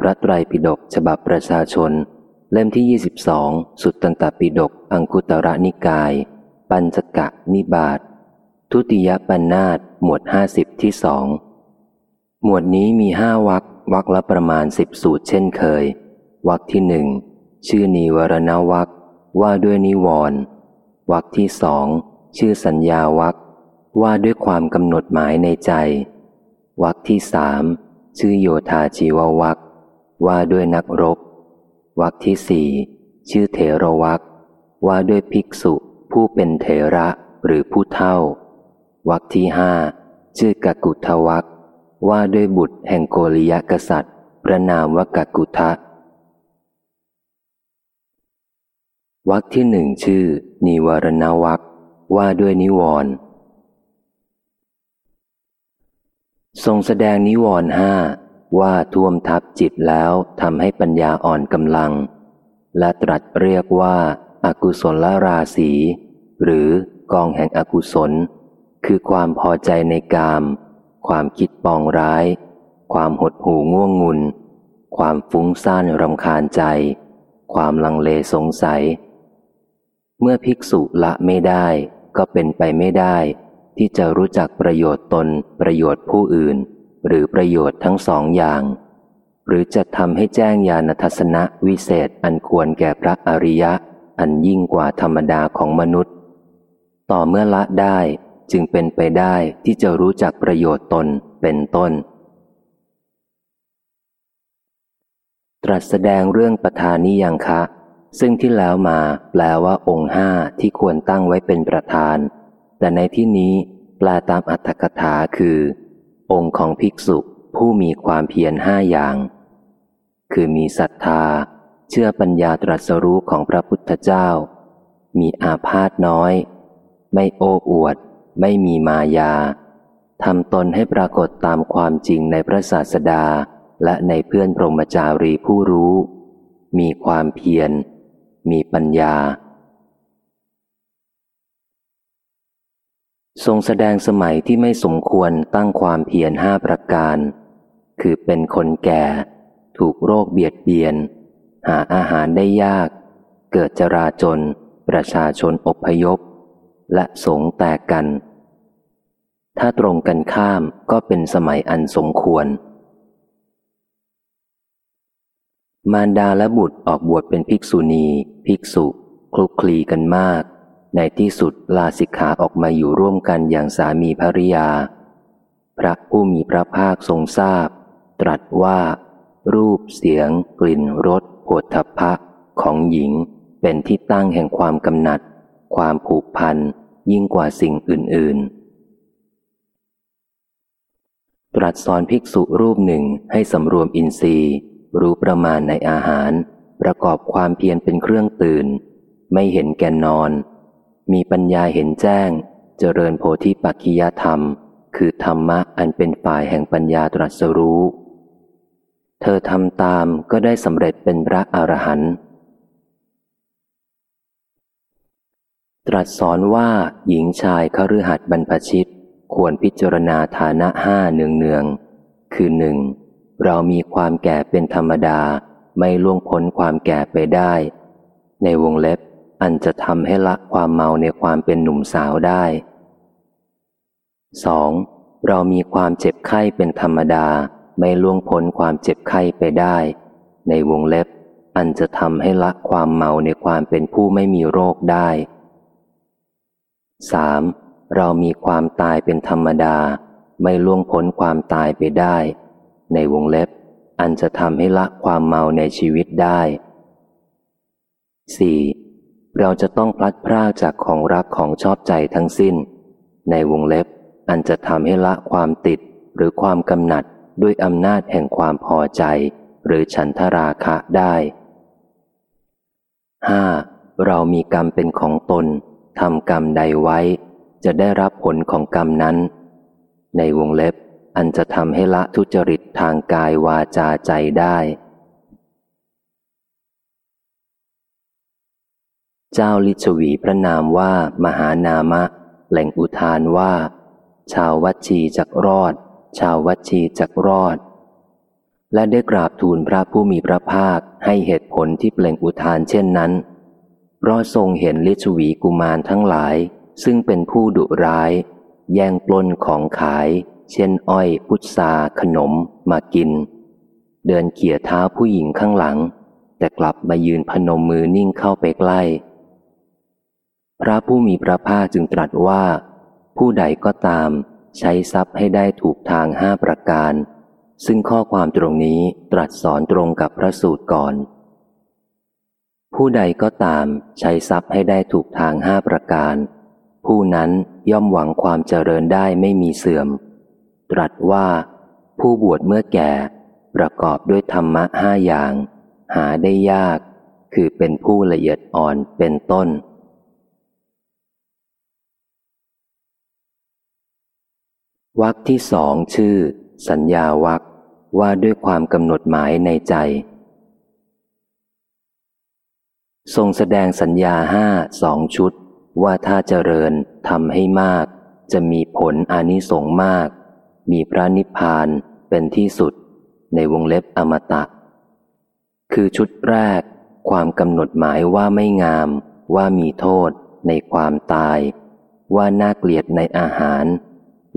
พระไตรปิฎกฉบับประชาชน เล่มที่ 22 สุตตันตปิฎกอังคุตระนิกาย ปัญจกะนิบาตทุติยปัญนาตหมวดห้าสิบที่สองหมวดนี้มีห้าวักวักละประมาณสิบสูตรเช่นเคย วักที่หนึ่งชื่อนิวรณวักว่าด้วยนิวรณ์วักที่สองชื่อสัญญาวักว่าด้วยความกำหนดหมายในใจ วักที่สามชื่อโยธาจีววัก ว่าด้วยนักรบ วักที่สี่ชื่อเถรวักว่าด้วยภิกษุผู้เป็นเถระหรือผู้เท่า วักที่ห้าชื่อกกุทวักว่าด้วยบุตรแห่งโกริยกษัตริย์ พระนามว่ากกุทะวักที่หนึ่งชื่อ นิวรณวักว่าด้วยนิวรณ์ทรงแสดงนิวรณ์ห้า ว่าท่วมทับจิตแล้วทำให้ปัญญาอ่อนกำลัง และตรัสเรียกว่าอากุศลราศีหรือกองแห่งอกุศล คือความพอใจในกาม ความคิดปองร้าย ความหดหู่ง่วงงุน ความฟุ้งซ่านรำคาญใจ ความลังเลสงสัย เมื่อภิกษุละไม่ได้ก็เป็นไปไม่ได้ ที่จะรู้จักประโยชน์ตนประโยชน์ผู้อื่น หรือประโยชน์ทั้งสองอย่าง หรือจะทำให้แจ้งญาณทัศนะวิเศษอันควรแก่พระอริยะ อันยิ่งกว่าธรรมดาของมนุษย์ ต่อเมื่อละได้จึงเป็นไปได้ที่จะรู้จักประโยชน์ตนเป็นต้น ตรัสแสดงเรื่องประธานิยังคะ ซึ่งที่แล้วมาแปลว่าองค์ห้าที่ควรตั้งไว้เป็นประธาน แต่ในที่นี้แปลตามอัตถกถาคือ องค์ของภิกษุผู้มีความเพียรห้าอย่าง คือมีศรัทธา เชื่อปัญญาตรัสรู้ของพระพุทธเจ้า มีอาพาธน้อย ไม่โอ้อวด ไม่มีมายาทำตนให้ปรากฏตามความจริงในพระศาสดาและในเพื่อนพรหมจารีผู้รู้ มีความเพียร มีปัญญา ทรงแสดงสมัยที่ไม่สมควรตั้งความเพียรห้าประการ คือเป็นคนแก่ ถูกโรคเบียดเบียน หาอาหารได้ยาก เกิดจราจน ประชาชนอบพยพ และสงแตกกัน ถ้าตรงกันข้ามก็เป็นสมัยอันสมควร มารดาและบุตรออกบวชเป็นภิกษุณี ภิกษุ คลุกคลีกันมาก ในที่สุดลาสิกขาออกมาอยู่ร่วมกันอย่างสามีภริยา พระผู้มีพระภาคทรงทราบ ตรัสว่า รูปเสียง กลิ่นรสโผฏฐัพพะของหญิงเป็นที่ตั้งแห่งความกำหนัด ความผูกพันยิ่งกว่าสิ่งอื่น ๆ ตรัสสอนภิกษุรูปหนึ่งให้สำรวมอินทรีย์ รู้ประมาณในอาหาร ประกอบความเพียรเป็นเครื่องตื่น ไม่เห็นแก่นอน มีปัญญาเห็นแจ้ง เจริญโพธิปัจขิยธรรม คือธรรมะอันเป็นฝ่ายแห่งปัญญาตรัสรู้ เธอทำตามก็ได้สำเร็จเป็นพระอรหันต์ตรัสสอนว่าหญิงชายคฤหัสบรรพชิต ควรพิจารณาฐานะห้าเนืองเนือง คือหนึ่งเรามีความแก่เป็นธรรมดาไม่ล่วงพ้นความแก่ไปได้ ในวงเล็บ อันจะทำให้ละความเมาในความเป็นหนุ่มสาวได้ 2. เรามีความเจ็บไข้เป็นธรรมดาไม่ล่วงพ้นความเจ็บไข้ไปได้ ในวงเล็บ อันจะทำให้ละความเมาในความเป็นผู้ไม่มีโรคได้ 3. เรามีความตายเป็นธรรมดา ไม่ล่วงพ้นความตายไปได้ ในวงเล็บ อันจะทำให้ละความเมาในชีวิตได้ 4. เราจะต้องพลัดพรากจากของรักของชอบใจทั้งสิ้น ในวงเล็บ อันจะทำให้ละความติดหรือความกำหนัดด้วยอำนาจแห่งความพอใจ หรือฉันทราคะได้ 5. เรามีกรรมเป็นของตนทำกรรมใดไว้ จะได้รับผลของกรรมนั้น ในวงเล็บ อันจะทำให้ละทุจริตทางกายวาจาใจได้ เจ้าลิชวีพระนามว่ามหานามะ แหล่งอุทานว่า ชาววัชีจักรอด ชาววัชีจักรอด และได้กราบทูลพระผู้มีพระภาคให้เหตุผลที่เปล่งอุทานเช่นนั้นเพราะทรงเห็นลิชวีกุมารทั้งหลาย ซึ่งเป็นผู้ดุร้าย แย่งปล้นของขาย เช่นอ้อยพุทราขนมมากิน เดินเขี่ยเท้าผู้หญิงข้างหลัง แต่กลับมายืนพนมมือนิ่งเข้าไปใกล้ พระผู้มีพระภาคจึงตรัสว่า ผู้ใดก็ตาม ใช้ทรัพย์ให้ได้ถูกทางห้าประการ ซึ่งข้อความตรงนี้ตรัสสอนตรงกับพระสูตรก่อน ผู้ใดก็ตาม ใช้ทรัพย์ให้ได้ถูกทางห้าประการ ผู้นั้นย่อมหวังความเจริญได้ไม่มีเสื่อม ตรัสว่า ผู้บวชเมื่อแก่ ประกอบด้วยธรรมะห้าอย่าง หาได้ยาก คือเป็นผู้ละเอียดอ่อนเป็นต้น วักที่สองชื่อ สัญญาวักว่าด้วยความกำหนดหมายในใจ ทรงแสดงสัญญาห้าสองชุด ว่าถ้าเจริญทำให้มาก จะมีผลอานิสงส์มาก มีพระนิพพานเป็นที่สุด ในวงเล็บอมตะ คือชุดแรก ความกำหนดหมายว่าไม่งาม ว่ามีโทษ ในความตาย ว่าน่าเกลียดในอาหาร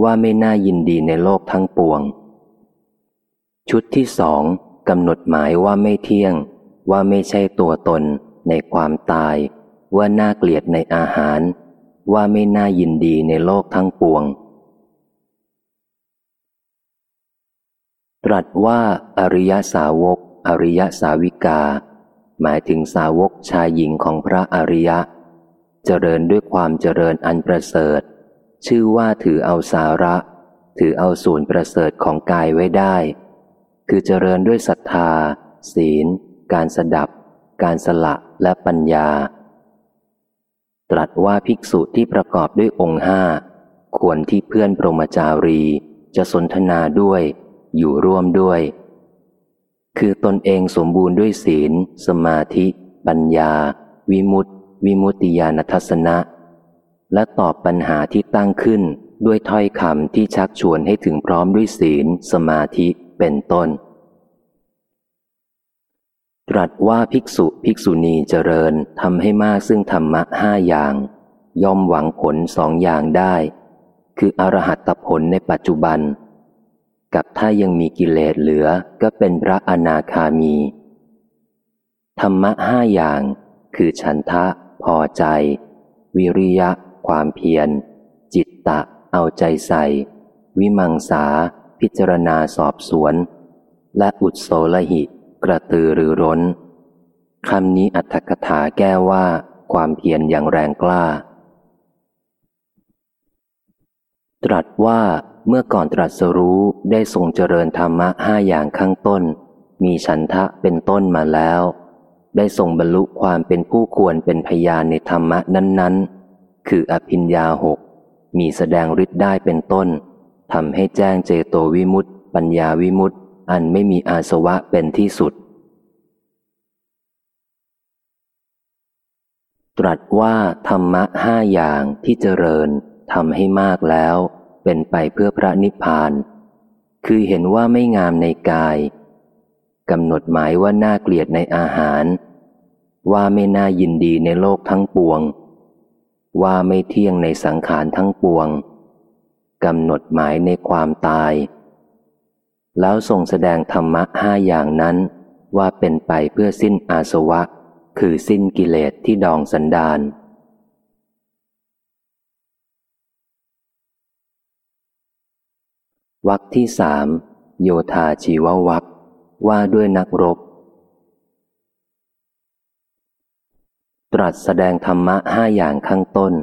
ว่าไม่น่ายินดีในโลกทั้งปวง ชุดที่สองกำหนดหมายว่าไม่เที่ยง ว่าไม่ใช่ตัวตน ในความตาย ว่าน่าเกลียดในอาหาร ว่าไม่น่ายินดีในโลกทั้งปวง ตรัสว่าอริยสาวก อริยสาวิกา หมายถึงสาวกชายหญิงของพระอริยะ เจริญด้วยความเจริญอันประเสริฐ ชื่อว่าถือเอาสาระ ถือเอาส่วนประเสริฐของกายไว้ได้ คือเจริญด้วยศรัทธา ศีล การสดับ การสละและปัญญา ตรัสว่าภิกษุที่ประกอบด้วยองค์ห้าควรที่เพื่อนปรมจารี จะสนทนาด้วย อยู่ร่วมด้วย คือตนเองสมบูรณ์ด้วยศีล สมาธิ ปัญญา วิมุตติ วิมุตติญาณทัศนะ และตอบปัญหาที่ตั้งขึ้นด้วยถ้อยคำที่ชักชวนให้ถึงพร้อมด้วยศีล สมาธิเป็นต้น ตรัสว่าภิกษุภิกษุณีเจริญทำให้มากซึ่งธรรมะห้าอย่าง ย่อมหวังผลสองอย่างได้ คืออรหัตผลในปัจจุบัน กับถ้ายังมีกิเลสเหลือก็เป็นพระอนาคามี ธรรมะห้าอย่าง คือฉันทะ พอใจ วิริยะ ความเพียร จิตตะ เอาใจใส่ วิมังสา พิจารณาสอบสวน และอุดโสลหิ กระตือรือร้นคำนี้อัตถกถาแก้ว่า ความเพียรอย่างแรงกล้า ตรัสว่าเมื่อก่อนตรัสรู้ได้ทรงเจริญธรรมะห้าอย่างข้างต้น มีฉันทะเป็นต้นมาแล้ว ได้ทรงบรรลุความเป็นผู้ควรเป็นพยานในธรรมะนั้นๆ คืออภิญญาหกมีแสดงฤทธิ์ได้เป็นต้นทำให้แจ้งเจโตวิมุตติ ปัญญาวิมุตติ อันไม่มีอาสวะเป็นที่สุด ตรัสว่าธรรมะห้าอย่างที่เจริญทำให้มากแล้ว เป็นไปเพื่อพระนิพพาน คือเห็นว่าไม่งามในกายกำหนดหมายว่าน่าเกลียดในอาหาร ว่าไม่น่ายินดีในโลกทั้งปวง ว่าไม่เที่ยงในสังขารทั้งปวงกำหนดหมายในความตาย แล้วทรงแสดงธรรมะห้าอย่างนั้น ว่าเป็นไปเพื่อสิ้นอาสวะ คือสิ้นกิเลสที่ดองสันดานวักที่สามโยธาชีววักว่าด้วยนักรบ ตรัสแสดงธรรมะห้าอย่างข้างต้น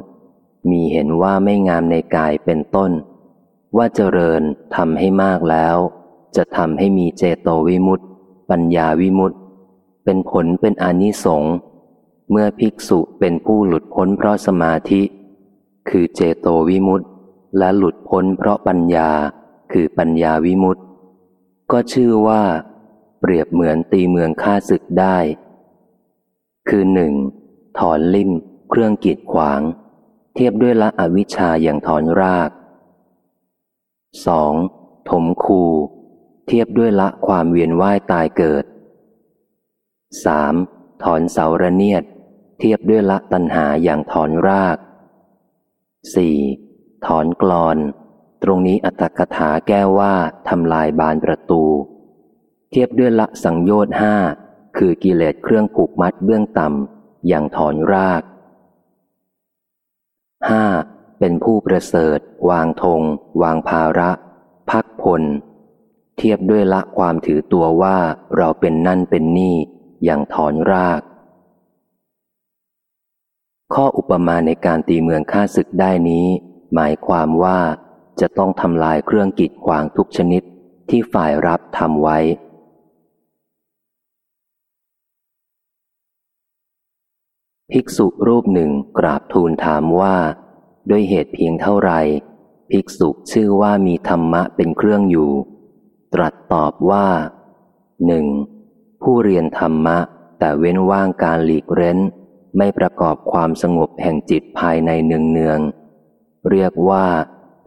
มีเห็นว่าไม่งามในกายเป็นต้น ว่าเจริญทำให้มากแล้ว จะทำให้มีเจโตวิมุตติ ปัญญาวิมุตติ เป็นผลเป็นอนิสงส์เมื่อภิกษุเป็นผู้หลุดพ้นเพราะสมาธิ คือเจโตวิมุตติ และหลุดพ้นเพราะปัญญาคือปัญญาวิมุตติ ก็ชื่อว่า เปรียบเหมือนตีเมืองฆ่าศึกได้ คือหนึ่ง ถอนลิ่ม เครื่องกีดขวาง เทียบด้วยละอวิชชาอย่างถอนราก 2. ถมคู เทียบด้วยละความเวียนว่ายตายเกิด 3. ถอนเสาระเนียด เทียบด้วยละตัณหาอย่างถอนราก 4. ถอนกรอน ตรงนี้อัตถกถาแก้ว่าทำลายบานประตู เทียบด้วยละสังโยชน์ห้าคือกิเลสเครื่องผูกมัดเบื้องต่ำ อย่างถอนราก 5. เป็นผู้ประเสริฐ วางธง วางภาระ พักพล เทียบด้วยละความถือตัวว่าเราเป็นนั่นเป็นนี่ อย่างถอนราก ข้ออุปมาในการตีเมืองฆ่าศึกได้นี้ หมายความว่าจะต้องทำลายเครื่องกีดขวางทุกชนิดที่ฝ่ายรับทำไว้ ภิกษุรูปหนึ่งกราบทูลถามว่า ด้วยเหตุเพียงเท่าไรภิกษุชื่อว่ามีธรรมะเป็นเครื่องอยู่ ตรัสตอบว่าหนึ่งผู้เรียนธรรมะ แต่เว้นว่างการหลีกเร้น ไม่ประกอบความสงบแห่งจิตภายในเนืองเนืองเรียกว่า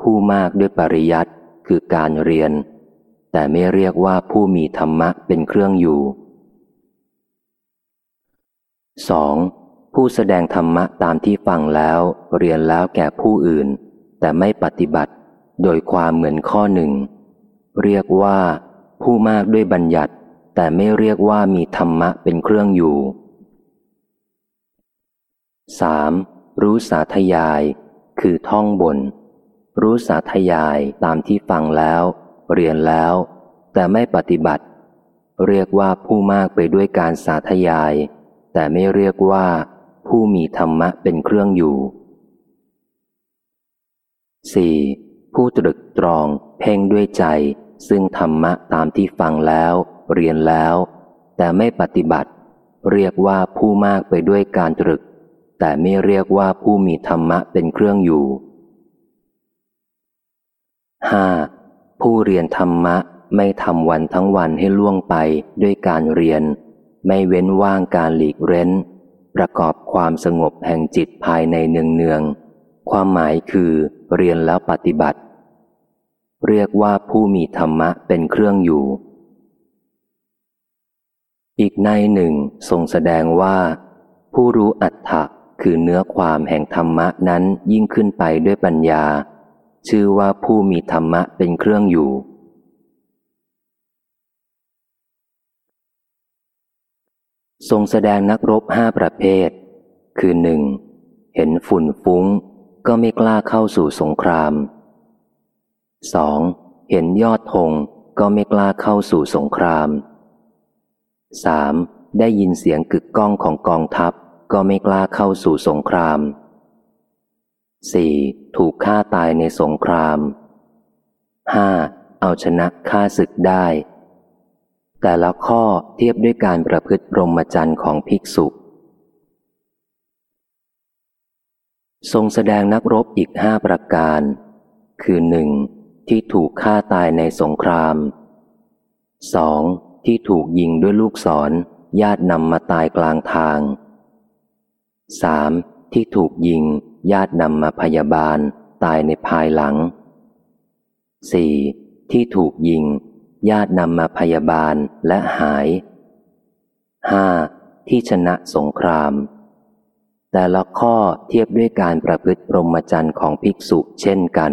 ผู้มากด้วยปริยัติคือการเรียน แต่ไม่เรียกว่าผู้มีธรรมะเป็นเครื่องอยู่ 2. ผู้แสดงธรรมะตามที่ฟังแล้วเรียนแล้วแก่ผู้อื่น แต่ไม่ปฏิบัติ โดยความเหมือนข้อหนึ่ง เรียกว่า ผู้มากด้วยบัญญัติ แต่ไม่เรียกว่ามีธรรมะเป็นเครื่องอยู่ 3. รู้สาธยาย คือท่องบน รู้สาธยายตามที่ฟังแล้ว เรียนแล้ว แต่ไม่ปฏิบัติ เรียกว่าผู้มากไปด้วยการสาธยาย แต่ไม่เรียกว่า ผู้มีธรรมะเป็นเครื่องอยู่ 4. ผู้ตรึกตรองเพ่งด้วยใจ ซึ่งธรรมะตามที่ฟังแล้ว เรียนแล้ว แต่ไม่ปฏิบัติ เรียกว่าผู้มากไปด้วยการตรึก แต่ไม่เรียกว่าผู้มีธรรมะเป็นเครื่องอยู่ 5. ผู้เรียนธรรมะไม่ทำวันทั้งวันให้ล่วงไปด้วยการเรียน ไม่เว้นว่างการหลีกเร้น ประกอบความสงบแห่งจิตภายในเนืองเนือง ความหมายคือ เรียนแล้วปฏิบัติ เรียกว่าผู้มีธรรมะเป็นเครื่องอยู่ อีกในหนึ่งทรงแสดงว่า ผู้รู้อัตถะคือเนื้อความแห่งธรรมะนั้นยิ่งขึ้นไปด้วยปัญญา ชื่อว่าผู้มีธรรมะเป็นเครื่องอยู่ ทรงแสดงนักรบห้าประเภท คือหนึ่งเห็นฝุ่นฟุ้ง ก็ไม่กล้าเข้าสู่สงครามสองเห็นยอดธงก็ไม่กล้าเข้าสู่สงคราม 3. ได้ยินเสียงกึกก้องของกองทัพก็ไม่กล้าเข้าสู่สงคราม 4. ถูกฆ่าตายในสงคราม 5. เอาชนะฆ่าศึกได้ แต่ละข้อเทียบด้วยการประพฤติรมจรรย์ของภิกษุ ทรงแสดงนักรบอีกห้าประการ คือหนึ่งที่ถูกฆ่าตายในสงคราม 2. ที่ถูกยิงด้วยลูกศรญาตินำมาตายกลางทาง 3. ที่ถูกยิงญาตินำมาพยาบาลตายในภายหลัง 4. ที่ถูกยิง ญาตินำมาพยาบาลและหาย 5. ที่ชนะสงคราม แต่ละข้อเทียบด้วยการประพฤติพรหมจรรย์ของภิกษุเช่นกัน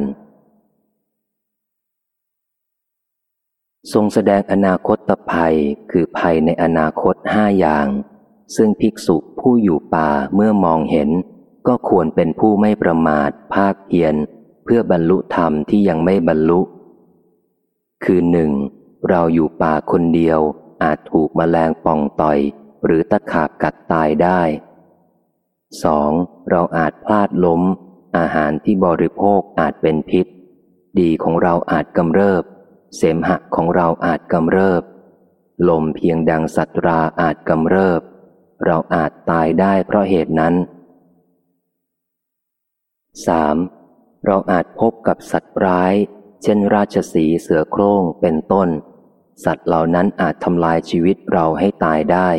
ทรงแสดงอนาคตภัยคือภัยในอนาคตห้าอย่าง ซึ่งภิกษุผู้อยู่ป่าเมื่อมองเห็น ก็ควรเป็นผู้ไม่ประมาทภาคเพียรเพื่อบรรลุธรรมที่ยังไม่บรรลุ คือหนึ่ง เราอยู่ป่าคนเดียวอาจถูกมแมลงป่องต่อย หรือตะขาบกัดตายได้สองเราอาจพลาดล้ม อาหารที่บริโภคอาจเป็นพิษ ดีของเราอาจกำเริบ เสมหะของเราอาจกำเริบ ลมเพียงดังสัตราอาจกำเริบ เราอาจตายได้เพราะเหตุนั้น 3. เราอาจพบกับสัตว์ร้าย เช่นราชสีเสือโคร่งเป็นต้น สัตว์เหล่านั้นอาจทำลายชีวิตเราให้ตายได้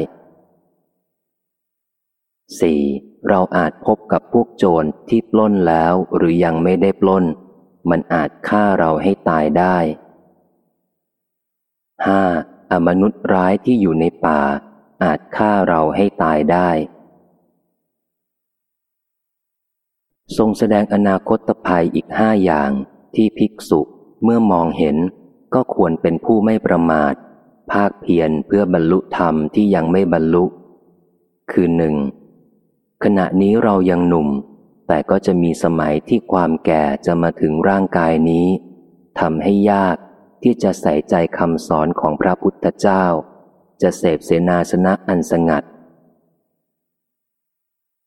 4. เราอาจพบกับพวกโจรที่ปล้นแล้วหรือยังไม่ได้ปล้น มันอาจฆ่าเราให้ตายได้ห้าอมนุษย์ร้ายที่อยู่ในป่า อาจฆ่าเราให้ตายได้ ทรงแสดงอนาคตภัยอีกห้าอย่างที่ภิกษุเมื่อมองเห็น ก็ควรเป็นผู้ไม่ประมาท ภาคเพียรเพื่อบรรลุธรรมที่ยังไม่บรรลุ คือหนึ่งขณะนี้เรายังหนุ่ม แต่ก็จะมีสมัยที่ความแก่จะมาถึงร่างกายนี้ทำให้ยากที่จะใส่ใจคำสอนของพระพุทธเจ้า จะเสพเสนาสนะอันสงัด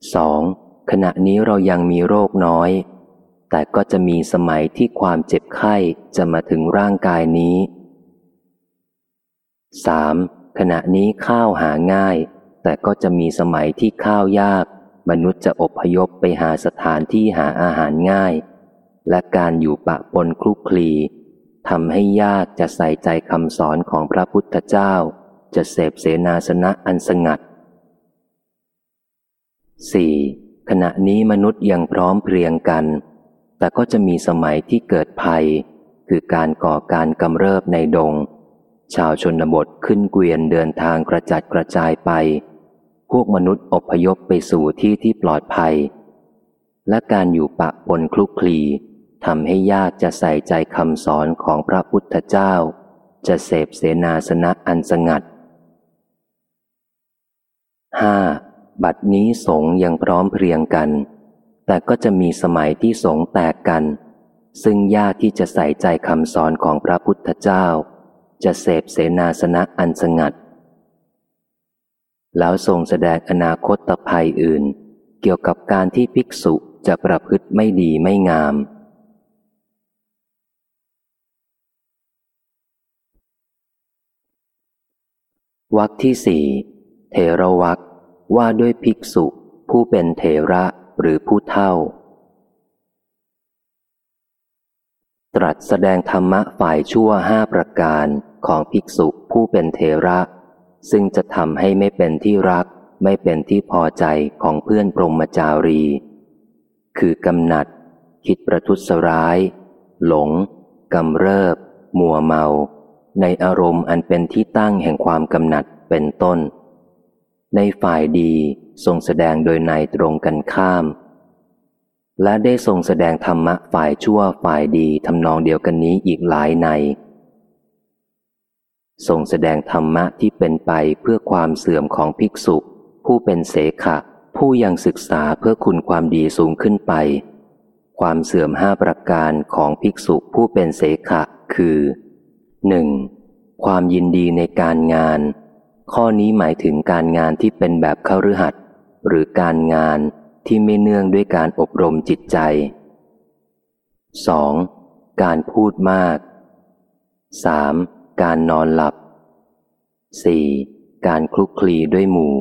2. ขณะนี้เรายังมีโรคน้อย แต่ก็จะมีสมัยที่ความเจ็บไข้จะมาถึงร่างกายนี้ 3. ขณะนี้ข้าวหาง่าย แต่ก็จะมีสมัยที่ข้าวยาก มนุษย์จะอบพยพไปหาสถานที่หาอาหารง่าย และการอยู่ปะปนคลุกคลีทำให้ยากจะใส่ใจคำสอนของพระพุทธเจ้า จะเสพเสนาสนะอันสงัด 4. ขณะนี้มนุษย์ยังพร้อมเพรียงกัน แต่ก็จะมีสมัยที่เกิดภัย คือการก่อการกำเริบในดง ชาวชนบทขึ้นเกวียนเดินทางกระจัดกระจายไป พวกมนุษย์อพยพไปสู่ที่ที่ปลอดภัย และการอยู่ปะปนคลุกคลีทำให้ยากจะใส่ใจคำสอนของพระพุทธเจ้า จะเสพเสนาสนะอันสงัด 5. บัดนี้สงยังพร้อมเพรียงกัน แต่ก็จะมีสมัยที่สงแตกกัน ซึ่งยากที่จะใส่ใจคำสอนของพระพุทธเจ้า จะเสพเสนาสนะอันสงัด แล้วทรงแสดงอนาคตภัยอื่น เกี่ยวกับการที่ภิกษุจะประพฤติไม่ดีไม่งามวักที่สี่เทระวักว่าด้วยภิกษุผู้เป็นเทระ หรือผู้เท่า ตรัสแสดงธรรมะฝ่ายชั่วห้าประการของภิกษุผู้เป็นเทระ ซึ่งจะทำให้ไม่เป็นที่รัก ไม่เป็นที่พอใจของเพื่อนปรมจารี คือกำหนัด คิดประทุษร้าย หลงกำเริบ มัวเมา ในอารมณ์อันเป็นที่ตั้งแห่งความกำหนัดเป็นต้น ในฝ่ายดี ทรงแสดงโดยในตรงกันข้าม และได้ทรงแสดงธรรมะฝ่ายชั่วฝ่ายดีทำนองเดียวกันนี้อีกหลายในทรงแสดงธรรมะที่เป็นไปเพื่อความเสื่อมของภิกษุ ผู้เป็นเสขะ ผู้ยังศึกษาเพื่อคุณความดีสูงขึ้นไป ความเสื่อมห้าประการของภิกษุผู้เป็นเสขะ คือหนึ่งความยินดีในการงาน ข้อนี้หมายถึงการงานที่เป็นแบบเข้าฤหัส หรือการงานที่ไม่เนื่องด้วยการอบรมจิตใจ 2. การพูดมาก 3. การนอนหลับ 4. การคลุกคลีด้วยหมู่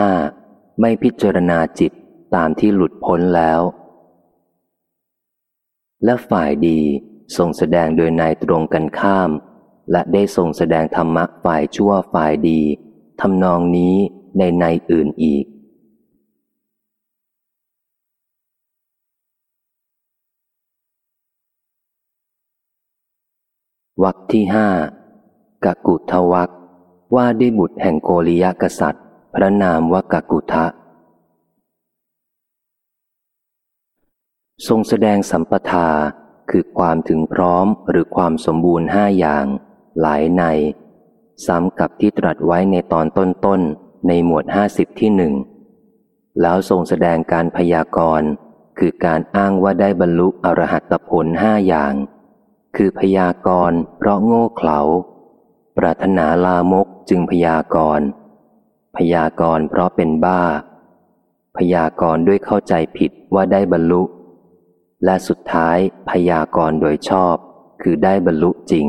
5. ไม่พิจารณาจิตตามที่หลุดพ้นแล้ว และฝ่ายดีทรงแสดงโดยนายตรงกันข้าม และได้ทรงแสดงธรรมะฝ่ายชั่วฝ่ายดีทำนองนี้ ในในอื่นอีก วักที่ห้ากกุทวักว่าด้วยบุตรแห่งโกริยกษัตริย์ พระนามว่ากกุทะ ทรงแสดงสัมปทาคือความถึงพร้อมหรือความสมบูรณ์ห้าอย่าง หลายใน ซ้ำกับที่ตรัสไว้ในตอนต้น ในหมวดห้าสิบที่หนึ่งแล้วทรงแสดงการพยากรณ์ คือการอ้างว่าได้บรรลุอรหัตผลห้าอย่าง คือพยากรณ์เพราะโง่เขลา ปรารถนาลามกจึงพยากรณ์ พยากรณ์เพราะเป็นบ้า พยากรณ์ด้วยเข้าใจผิดว่าได้บรรลุ และสุดท้ายพยากรณ์โดยชอบ คือได้บรรลุจริง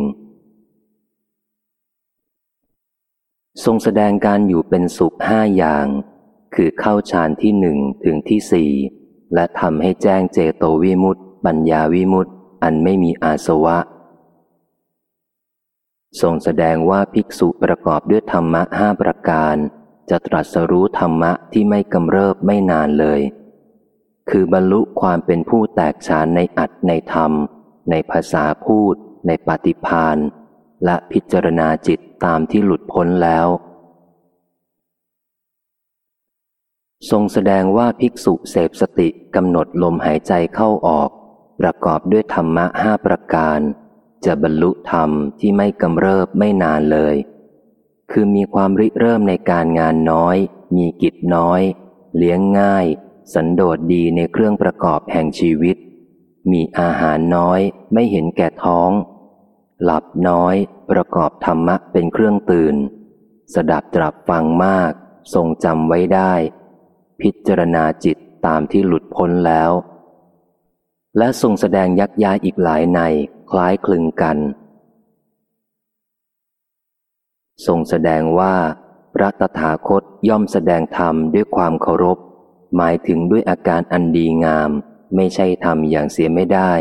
ทรงแสดงการอยู่เป็นสุขห้าอย่าง คือเข้าฌานที่หนึ่งถึงที่สี่และทำให้แจ้งเจโตวิมุตต์ปัญญาวิมุตต์อันไม่มีอาสวะ ทรงแสดงว่าภิกษุประกอบด้วยธรรมะห้าประการ จะตรัสรู้ธรรมะที่ไม่กำเริบไม่นานเลย คือบรรลุความเป็นผู้แตกฉานในอัตในธรรม ในภาษาพูด ในปฏิพาน และพิจารณาจิตตามที่หลุดพ้นแล้ว ทรงแสดงว่าภิกษุเสพสติกำหนดลมหายใจเข้าออก ประกอบด้วยธรรมะห้าประการ จะบรรลุธรรมที่ไม่กำเริบไม่นานเลย คือมีความริเริ่มในการงานน้อย มีกิจน้อย เลี้ยงง่าย สันโดษดีในเครื่องประกอบแห่งชีวิต มีอาหารน้อย ไม่เห็นแก่ท้องหลับน้อย ประกอบธรรมะเป็นเครื่องตื่น สดับตรับฟังมาก ทรงจำไว้ได้ พิจารณาจิตตามที่หลุดพ้นแล้ว และทรงแสดงยักย้ายอีกหลายในคล้ายคลึงกัน ทรงแสดงว่าพระตถาคตย่อมแสดงธรรมด้วยความเคารพ หมายถึงด้วยอาการอันดีงาม ไม่ใช่ธรรมอย่างเสียไม่ได้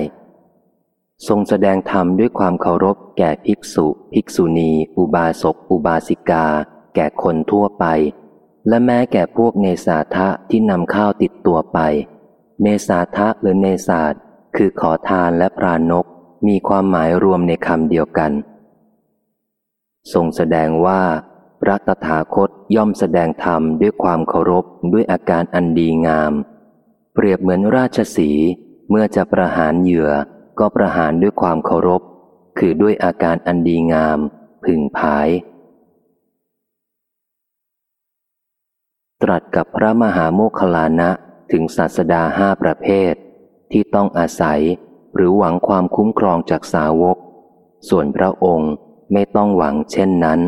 ทรงแสดงธรรมด้วยความเคารพแก่ภิกษุ ภิกษุณี อุบาสก อุบาสิกา แก่คนทั่วไป และแม้แก่พวกเนสาทะที่นำข้าวติดตัวไป เนสาทะหรือเนสาทคือขอทานและพรานก มีความหมายรวมในคำเดียวกัน ทรงแสดงว่า พระตถาคตย่อมแสดงธรรมด้วยความเคารพด้วยอาการอันดีงาม เปรียบเหมือนราชสีเมื่อจะประหารเหยื่อ ก็ประหารด้วยความเคารพ คือด้วยอาการอันดีงาม พึงพาย ตรัสกับพระมหาโมคคลานะถึงศาสดาห้าประเภท ที่ต้องอาศัยหรือหวังความคุ้มครองจากสาวก ส่วนพระองค์ไม่ต้องหวังเช่นนั้น